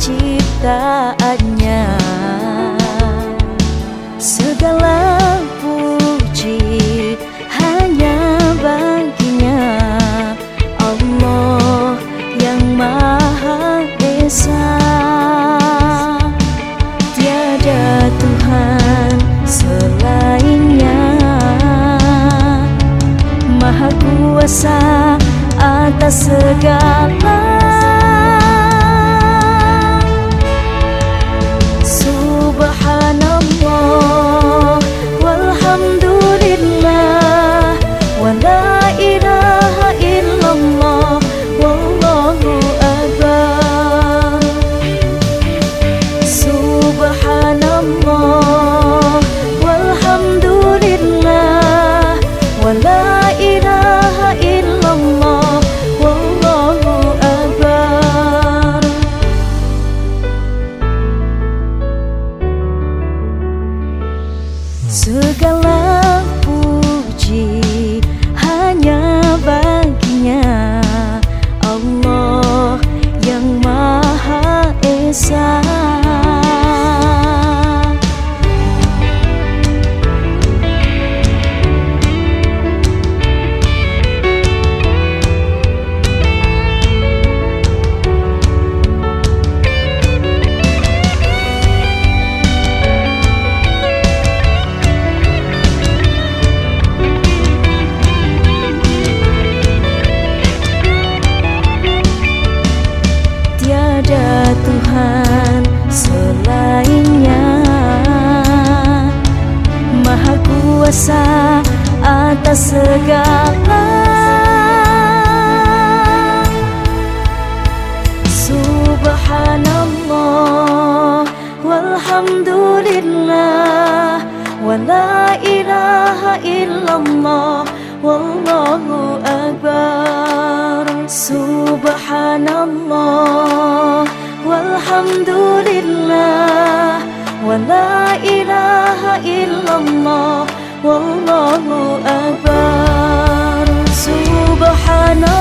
ciptaannya Segala puji hanya baginya. Allah yang Maha Esa. Tiada Tuhan selainnya. Maha Kuasa atas segala Segala puji hanya baginya. Allah yang Maha Esa kuasa atas segala Subhanallah Walhamdulillah Wa la ilaha illallah Wallahu akbar. Subhanallah Walhamdulillah Wa la ilaha illallah Wallahu akbar Subhanallah